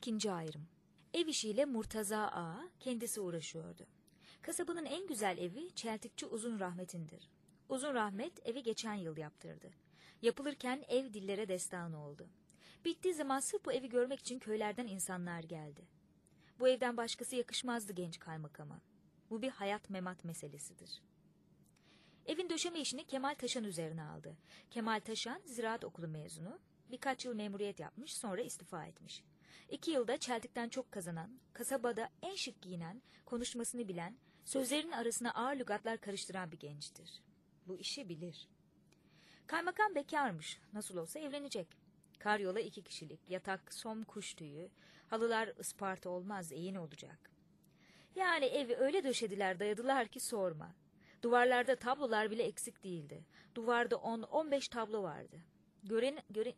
İkinci ayrım. Ev işiyle Murtaza Ağa kendisi uğraşıyordu. Kasabanın en güzel evi çeltikçi Uzun Rahmet'indir. Uzun Rahmet evi geçen yıl yaptırdı. Yapılırken ev dillere destan oldu. Bittiği zaman sırf bu evi görmek için köylerden insanlar geldi. Bu evden başkası yakışmazdı genç kaymakama. Bu bir hayat memat meselesidir. Evin döşeme işini Kemal Taşan üzerine aldı. Kemal Taşan ziraat okulu mezunu. Birkaç yıl memuriyet yapmış sonra istifa etmiş. İki yılda çeltikten çok kazanan, kasabada en şık giyinen, konuşmasını bilen, sözlerin arasına ağır lügatlar karıştıran bir gençtir. Bu işi bilir. Kaymakam bekarmış, nasıl olsa evlenecek. Karyola iki kişilik, yatak som kuş tüyü, halılar Isparta olmaz, eğin olacak. Yani evi öyle döşediler dayadılar ki sorma. Duvarlarda tablolar bile eksik değildi. Duvarda 10-15 tablo vardı. Gören, gören,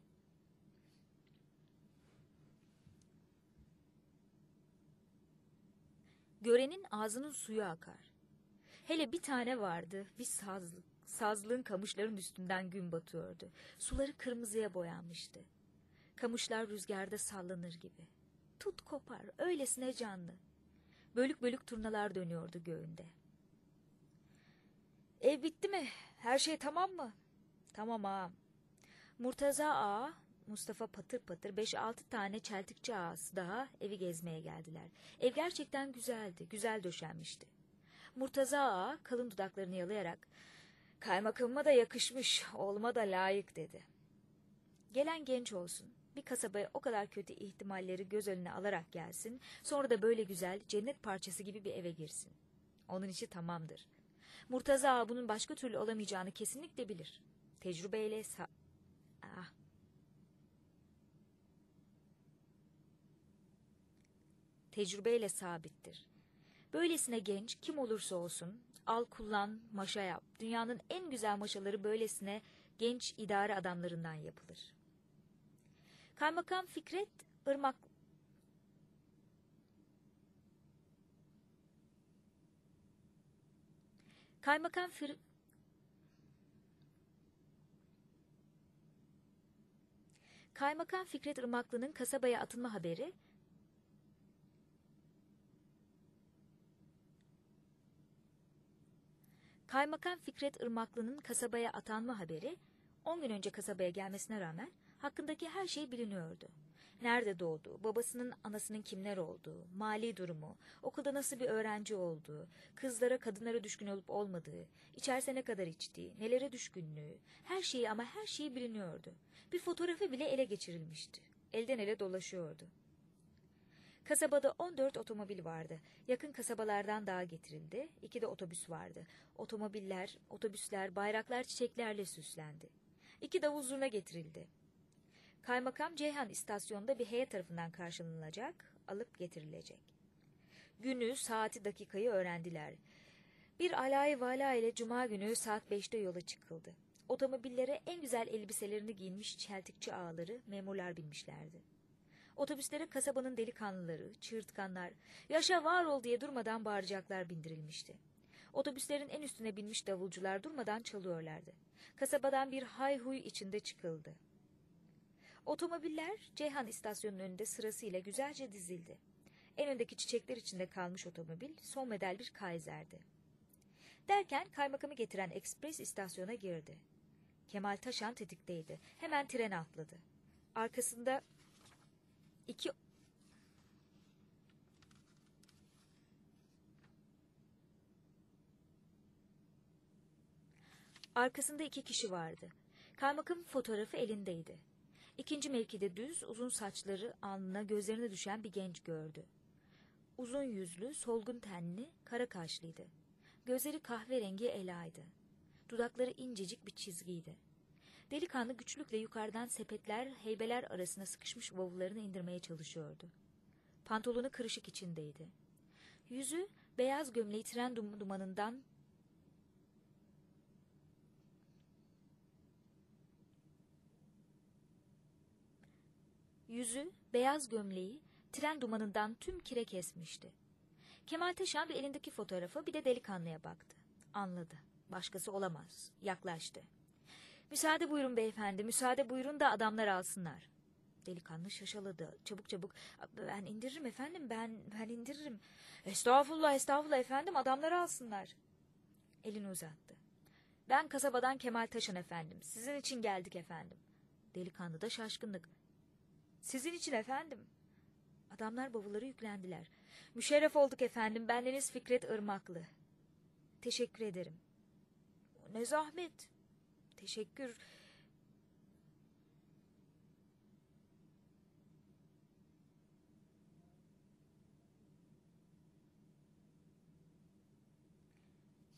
Görenin ağzının suyu akar. Hele bir tane vardı, bir sazlık. Sazlığın kamışların üstünden gün batıyordu. Suları kırmızıya boyanmıştı. Kamışlar rüzgarda sallanır gibi. Tut kopar, öylesine canlı. Bölük bölük turnalar dönüyordu göğünde. Ev bitti mi? Her şey tamam mı? Tamam ağam. Murtaza ağa, Mustafa patır patır beş altı tane çeltikçi ağası daha evi gezmeye geldiler. Ev gerçekten güzeldi, güzel döşenmişti. Murtaza ağa kalın dudaklarını yalayarak kaymakamıma da yakışmış, oğluma da layık dedi. Gelen genç olsun, bir kasabaya o kadar kötü ihtimalleri göz önüne alarak gelsin, sonra da böyle güzel, cennet parçası gibi bir eve girsin. Onun işi tamamdır. Murtaza ağa bunun başka türlü olamayacağını kesinlikle bilir. Tecrübeyle Tecrübeyle sabittir. Böylesine genç kim olursa olsun al kullan maşa yap. Dünyanın en güzel maşaları böylesine genç idare adamlarından yapılır. Kaymakam Fikret Irmak Kaymakam Fir Kaymakam Fikret Irmaklı'nın kasabaya atılma haberi Kaymakam Fikret Irmaklı'nın kasabaya atanma haberi 10 gün önce kasabaya gelmesine rağmen hakkındaki her şey biliniyordu. Nerede doğduğu, babasının anasının kimler olduğu, mali durumu, okulda nasıl bir öğrenci olduğu, kızlara kadınlara düşkün olup olmadığı, içerse ne kadar içtiği, nelere düşkünlüğü, her şeyi ama her şeyi biliniyordu. Bir fotoğrafı bile ele geçirilmişti. Elden ele dolaşıyordu. Kasabada 14 otomobil vardı. Yakın kasabalardan daha getirildi. İki de otobüs vardı. Otomobiller, otobüsler, bayraklar çiçeklerle süslendi. İki davul zurna getirildi. Kaymakam Ceyhan istasyonunda bir heyet tarafından karşılanılacak, alıp getirilecek. Günü, saati, dakikayı öğrendiler. Bir alay vala ile cuma günü saat beşte yola çıkıldı. Otomobillere en güzel elbiselerini giyinmiş çeltikçi ağaları, memurlar binmişlerdi. Otobüslere kasabanın delikanlıları, çığırtkanlar, yaşa var ol diye durmadan bağıracaklar bindirilmişti. Otobüslerin en üstüne binmiş davulcular durmadan çalıyorlardı. Kasabadan bir hayhuy içinde çıkıldı. Otomobiller Ceyhan istasyonunun önünde sırasıyla güzelce dizildi. En öndeki çiçekler içinde kalmış otomobil son model bir Kaiser'di. Derken kaymakamı getiren ekspres istasyona girdi. Kemal Taşan tetikteydi. Hemen trene atladı. Arkasında iki Arkasında iki kişi vardı. Kaymakamın fotoğrafı elindeydi. İkinci mevkide düz, uzun saçları alnına, gözlerine düşen bir genç gördü. Uzun yüzlü, solgun tenli, kara kaşlıydı. Gözleri kahverengi elaydı. Dudakları incecik bir çizgiydi. Delikanlı güçlükle yukarıdan sepetler, heybeler arasına sıkışmış bavullarını indirmeye çalışıyordu. Pantolonu kırışık içindeydi. Yüzü beyaz gömleği tren dumanından Yüzü, beyaz gömleği, tren dumanından tüm kire kesmişti. Kemal Taşan bir elindeki fotoğrafa bir de delikanlıya baktı. Anladı. Başkası olamaz. Yaklaştı. Müsaade buyurun beyefendi, müsaade buyurun da adamlar alsınlar. Delikanlı şaşaladı. Çabuk çabuk. Ben indiririm efendim ben ben indiririm. Estağfurullah estağfurullah efendim adamları alsınlar. Elini uzattı. Ben kasabadan Kemal Taşan efendim. Sizin için geldik efendim. Delikanlı da şaşkınlık. Sizin için efendim. Adamlar bavulları yüklendiler. Müşerref olduk efendim. Bendeniz Fikret Irmaklı. Teşekkür ederim. Ne zahmet. Teşekkür.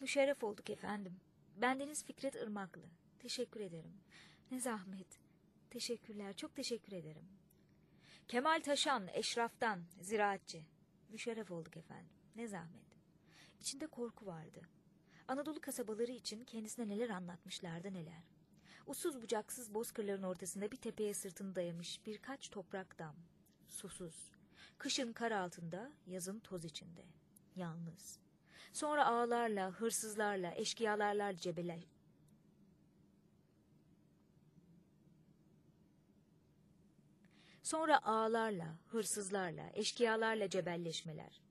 Müşerref olduk efendim. Bendeniz Fikret Irmaklı. Teşekkür ederim. Ne zahmet. Teşekkürler. Çok teşekkür ederim. Kemal Taşan, eşraftan, ziraatçı. Müşerref olduk efendim. Ne zahmet. İçinde korku vardı. Anadolu kasabaları için kendisine neler anlatmışlardı neler. Ussuz bucaksız bozkırların ortasında bir tepeye sırtını dayamış birkaç toprak dam. Susuz. Kışın kar altında, yazın toz içinde. Yalnız. Sonra ağlarla, hırsızlarla, eşkıyalarla cebele... Sonra ağlarla, hırsızlarla, eşkıyalarla cebelleşmeler.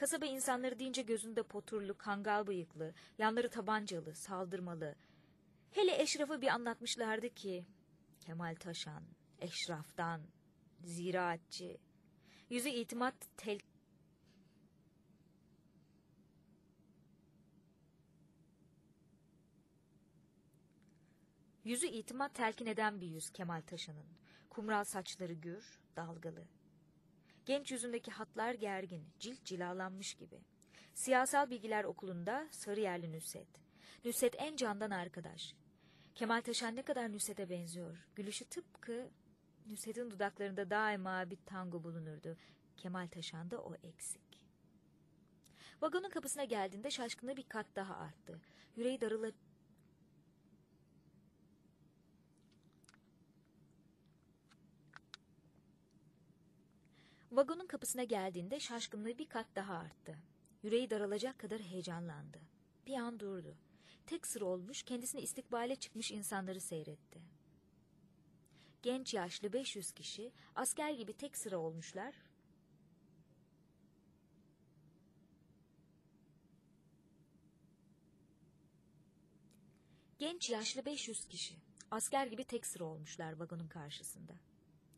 Kasaba insanları deyince gözünde poturlu, kangal bıyıklı, yanları tabancalı, saldırmalı. Hele Eşraf'ı bir anlatmışlardı ki... Kemal Taşan, Eşraf'tan, ziraatçı, yüzü itimat tel Yüzü itimat telkin eden bir yüz Kemal Taşan'ın. Kumral saçları gür, dalgalı. Genç yüzündeki hatlar gergin, cilt cilalanmış gibi. Siyasal Bilgiler Okulu'nda Sarıyerli Nüsret. Nüsret en candan arkadaş. Kemal Taşan ne kadar Nüsret'e benziyor. Gülüşü tıpkı Nüsret'in dudaklarında daima bir tango bulunurdu. Kemal Taşan'da o eksik. Vagonun kapısına geldiğinde şaşkınlığı bir kat daha arttı. Yüreği darıla Vagonun kapısına geldiğinde şaşkınlığı bir kat daha arttı. Yüreği daralacak kadar heyecanlandı. Bir an durdu. Tek sıra olmuş, kendisine istikbale çıkmış insanları seyretti. Genç yaşlı 500 kişi asker gibi tek sıra olmuşlar. Genç yaşlı 500 kişi asker gibi tek sıra olmuşlar vagonun karşısında.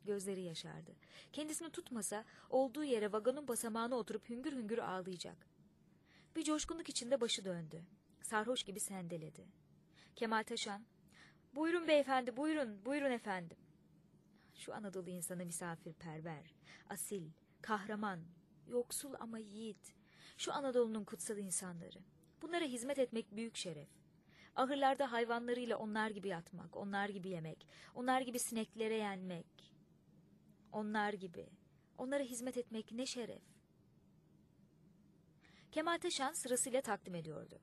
Gözleri yaşardı. Kendisini tutmasa olduğu yere vagonun basamağına oturup hüngür hüngür ağlayacak. Bir coşkunluk içinde başı döndü. Sarhoş gibi sendeledi. Kemal Taşan, buyurun beyefendi buyurun, buyurun efendim. Şu Anadolu insanı misafirperver, asil, kahraman, yoksul ama yiğit. Şu Anadolu'nun kutsal insanları. Bunlara hizmet etmek büyük şeref. Ahırlarda hayvanlarıyla onlar gibi yatmak, onlar gibi yemek, onlar gibi sineklere yenmek, onlar gibi. Onlara hizmet etmek ne şeref. Kemal Taşan sırasıyla takdim ediyordu.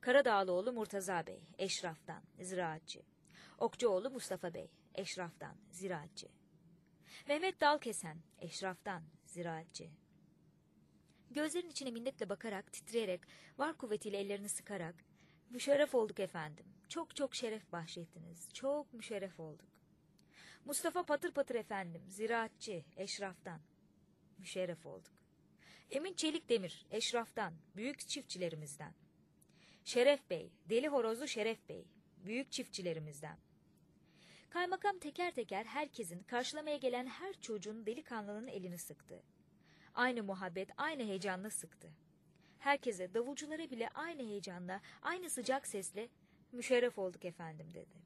Karadağlıoğlu Murtaza Bey, Eşraf'tan, ziraatçı. Okçuoğlu Mustafa Bey, Eşraf'tan, ziraatçı. Mehmet Dalkesen, Eşraf'tan, ziraatçı. Gözlerin içine minnetle bakarak, titreyerek, var kuvvetiyle ellerini sıkarak, müşerref olduk efendim, çok çok şeref bahşettiniz, çok müşerref olduk. Mustafa Patır Patır efendim, ziraatçı, eşraftan. Müşerref olduk. Emin Çelik Demir, eşraftan, büyük çiftçilerimizden. Şeref Bey, Deli Horozlu Şeref Bey, büyük çiftçilerimizden. Kaymakam teker teker herkesin, karşılamaya gelen her çocuğun delikanlının elini sıktı. Aynı muhabbet, aynı heyecanla sıktı. Herkese, davulculara bile aynı heyecanla, aynı sıcak sesle müşerref olduk efendim dedi.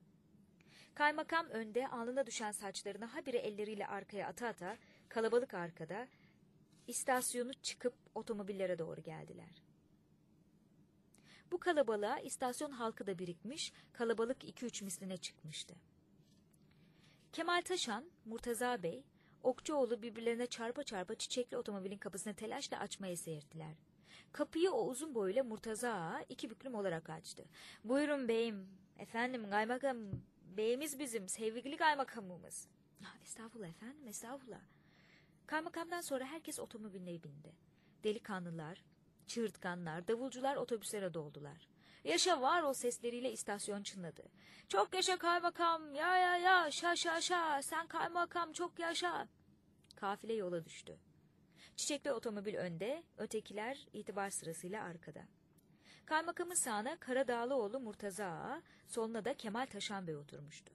Kaymakam önde alnına düşen saçlarını habire elleriyle arkaya ata ata kalabalık arkada istasyonu çıkıp otomobillere doğru geldiler. Bu kalabalığa istasyon halkı da birikmiş, kalabalık iki üç misline çıkmıştı. Kemal Taşan, Murtaza Bey, Okçuoğlu birbirlerine çarpa çarpa çiçekli otomobilin kapısını telaşla açmaya seyirttiler. Kapıyı o uzun boyuyla Murtaza Ağa iki büklüm olarak açtı. Buyurun beyim, efendim kaymakam, Beyimiz bizim, sevgili kaymakamımız. Estağfurullah efendim, estağfurullah. Kaymakamdan sonra herkes otomobiline bindi. Delikanlılar, çığırtkanlar, davulcular otobüslere doldular. Yaşa var o sesleriyle istasyon çınladı. Çok yaşa kaymakam, ya ya ya, şa şa şa, sen kaymakam çok yaşa. Kafile yola düştü. Çiçekli otomobil önde, ötekiler itibar sırasıyla arkada. Kaymakamın sağına Karadağlıoğlu Murtaza Ağa, soluna da Kemal Taşan Bey oturmuştu.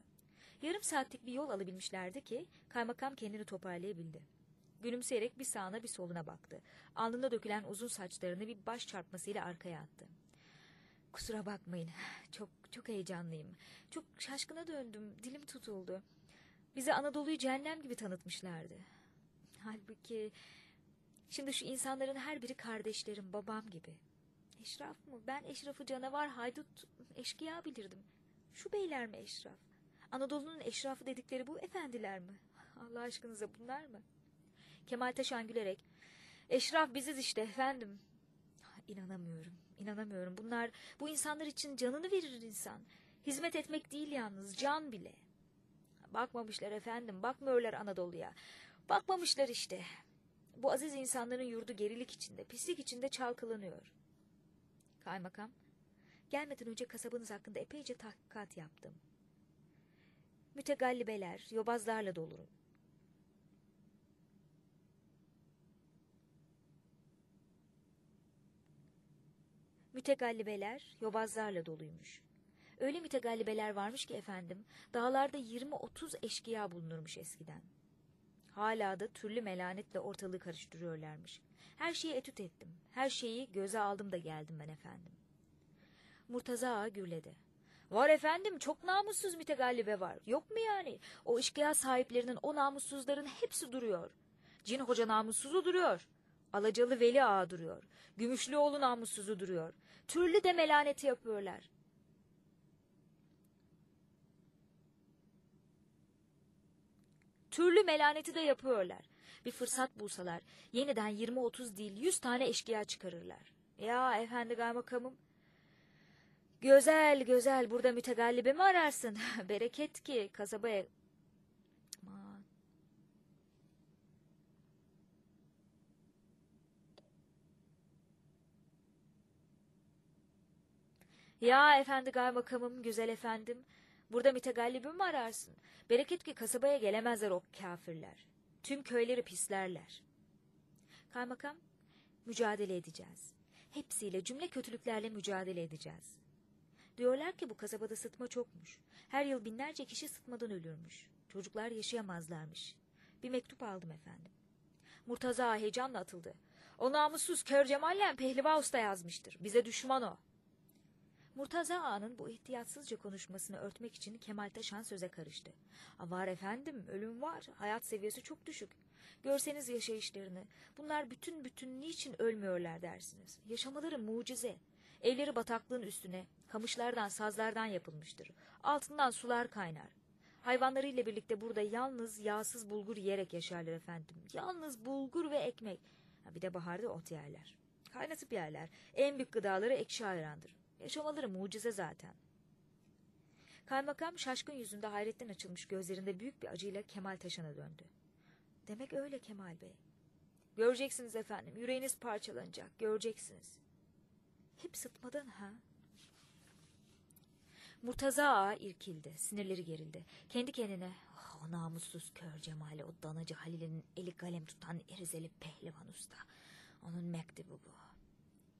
Yarım saatlik bir yol alabilmişlerdi ki kaymakam kendini toparlayabildi. Gülümseyerek bir sağına bir soluna baktı. Alnında dökülen uzun saçlarını bir baş çarpmasıyla arkaya attı. Kusura bakmayın. Çok çok heyecanlıyım. Çok şaşkına döndüm. Dilim tutuldu. Bize Anadolu'yu cehennem gibi tanıtmışlardı. Halbuki şimdi şu insanların her biri kardeşlerim, babam gibi. Eşraf mı? Ben eşrafı canavar, haydut, eşkıya bilirdim. Şu beyler mi eşraf? Anadolu'nun eşrafı dedikleri bu efendiler mi? Allah aşkınıza bunlar mı? Kemal Taşan gülerek, eşraf biziz işte efendim. İnanamıyorum, inanamıyorum. Bunlar, bu insanlar için canını verir insan. Hizmet etmek değil yalnız, can bile. Bakmamışlar efendim, bakmıyorlar Anadolu'ya. Bakmamışlar işte. Bu aziz insanların yurdu gerilik içinde, pislik içinde çalkalanıyor. Kaymakam, gelmeden önce kasabanız hakkında epeyce tahkikat yaptım. Mütegallibeler, yobazlarla dolu. Mütegallibeler, yobazlarla doluymuş. Öyle mütegallibeler varmış ki efendim, dağlarda 20-30 eşkıya bulunurmuş eskiden. Hala da türlü melanetle ortalığı karıştırıyorlarmış. Her şeyi etüt ettim. Her şeyi göze aldım da geldim ben efendim. Murtaza ağa gürledi. Var efendim çok namussuz mütegallibe var. Yok mu yani? O işkıya sahiplerinin o namussuzların hepsi duruyor. Cin hoca namussuzu duruyor. Alacalı Veli ağa duruyor. Gümüşlüoğlu namussuzu duruyor. Türlü de melaneti yapıyorlar. Türlü melaneti de yapıyorlar. Bir fırsat bulsalar yeniden 20-30 değil 100 tane eşkıya çıkarırlar. Ya efendi kaymakamım. Güzel güzel burada mütegallibe mi ararsın? Bereket ki kasabaya... Aman. Ya efendi kaymakamım, güzel efendim. Burada mütegallibi mi ararsın? Bereket ki kasabaya gelemezler o kafirler. Tüm köyleri pislerler. Kaymakam, mücadele edeceğiz. Hepsiyle cümle kötülüklerle mücadele edeceğiz. Diyorlar ki bu kasabada sıtma çokmuş. Her yıl binlerce kişi sıtmadan ölürmüş. Çocuklar yaşayamazlarmış. Bir mektup aldım efendim. Murtaza heyecanla atıldı. O namussuz Kör Cemal'le Pehliva Usta yazmıştır. Bize düşman o. Murtaza Ağa'nın bu ihtiyatsızca konuşmasını örtmek için Kemal Taşan söze karıştı. Var efendim, ölüm var. Hayat seviyesi çok düşük. Görseniz yaşayışlarını. Bunlar bütün bütün niçin ölmüyorlar dersiniz. Yaşamaları mucize. Evleri bataklığın üstüne, kamışlardan, sazlardan yapılmıştır. Altından sular kaynar. Hayvanlarıyla birlikte burada yalnız yağsız bulgur yiyerek yaşarlar efendim. Yalnız bulgur ve ekmek. Bir de baharda ot yerler. Kaynatıp yerler. En büyük gıdaları ekşi ayrandır. Yaşamaları mucize zaten. Kaymakam şaşkın yüzünde hayretten açılmış gözlerinde büyük bir acıyla Kemal Taşan'a döndü. Demek öyle Kemal Bey. Göreceksiniz efendim, yüreğiniz parçalanacak, göreceksiniz. Hep sıtmadan ha? Murtaza ağa irkildi, sinirleri gerildi. Kendi kendine, oh, o namussuz kör Cemal'i, o danacı Halil'in eli kalem tutan erizeli pehlivan usta. Onun mektubu bu.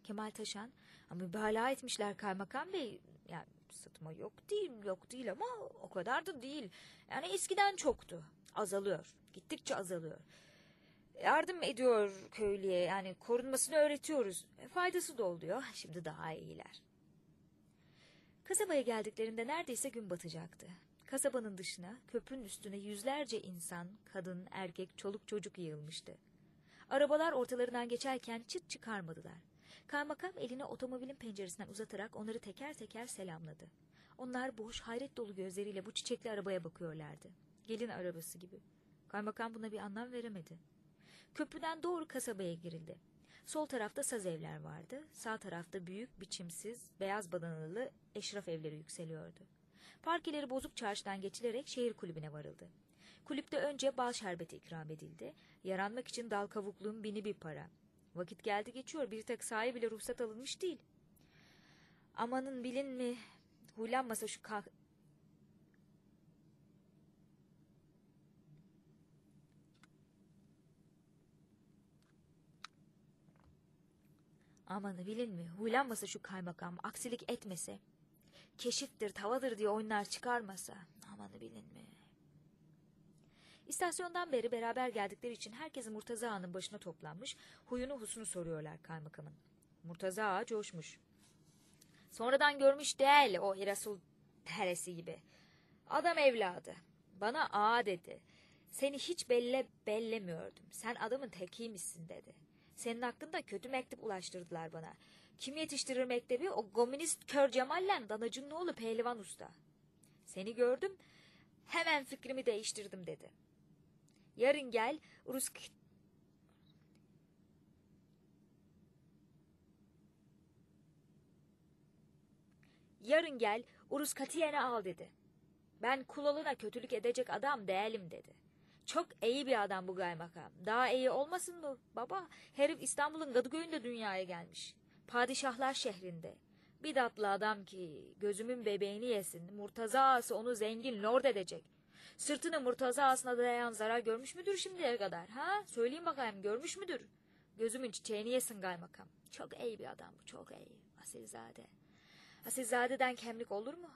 Kemal Taşan, mübalağa etmişler kaymakam bey. Yani sıtma yok değil, yok değil ama o kadar da değil. Yani eskiden çoktu. Azalıyor, gittikçe azalıyor. Yardım ediyor köylüye yani korunmasını öğretiyoruz. E, faydası da oluyor. Şimdi daha iyiler. Kasabaya geldiklerinde neredeyse gün batacaktı. Kasabanın dışına, köprünün üstüne yüzlerce insan, kadın, erkek, çoluk çocuk yığılmıştı. Arabalar ortalarından geçerken çıt çıkarmadılar. Kaymakam elini otomobilin penceresinden uzatarak onları teker teker selamladı. Onlar boş, hayret dolu gözleriyle bu çiçekli arabaya bakıyorlardı. Gelin arabası gibi. Kaymakam buna bir anlam veremedi. Köprüden doğru kasabaya girildi. Sol tarafta saz evler vardı. Sağ tarafta büyük, biçimsiz, beyaz badanalı eşraf evleri yükseliyordu. Parkeleri bozuk çarşıdan geçilerek şehir kulübüne varıldı. Kulüpte önce bal şerbeti ikram edildi. Yaranmak için dal kavukluğun bini bir para. Vakit geldi geçiyor. Bir tek sahi bile ruhsat alınmış değil. Amanın bilin mi? Huylanmasa şu kah... Amanı bilin mi? Huylanmasa şu kaymakam, aksilik etmese. Keşiftir, tavadır diye oyunlar çıkarmasa. Amanı bilin mi? İstasyondan beri beraber geldikleri için herkesi Murtaza Ağa'nın başına toplanmış, huyunu husunu soruyorlar kaymakamın. Murtaza Ağa coşmuş. Sonradan görmüş değil o Hirasul teresi gibi. Adam evladı. Bana ağa dedi. Seni hiç belle bellemiyordum. Sen adamın tekiymişsin dedi. Senin hakkında kötü mektup ulaştırdılar bana. Kim yetiştirir mektebi? O komünist kör Cemal'le danacının oğlu Pehlivan Usta. Seni gördüm, hemen fikrimi değiştirdim dedi. Yarın gel, Rus Yarın gel, Urus katiyene al dedi. Ben kuloluna kötülük edecek adam değilim dedi. Çok iyi bir adam bu kaymakam. Daha iyi olmasın mı baba? Herif İstanbul'un Kadıköy'ünde dünyaya gelmiş. Padişahlar şehrinde. Bir tatlı adam ki gözümün bebeğini yesin. Murtaza ağası onu zengin lord edecek. Sırtını Murtaza ağasına dayayan zarar görmüş müdür şimdiye kadar? Ha? Söyleyin bakayım görmüş müdür? Gözümün çiçeğini yesin kaymakam. Çok iyi bir adam bu çok iyi. Asilzade. Asilzade'den kemlik olur mu?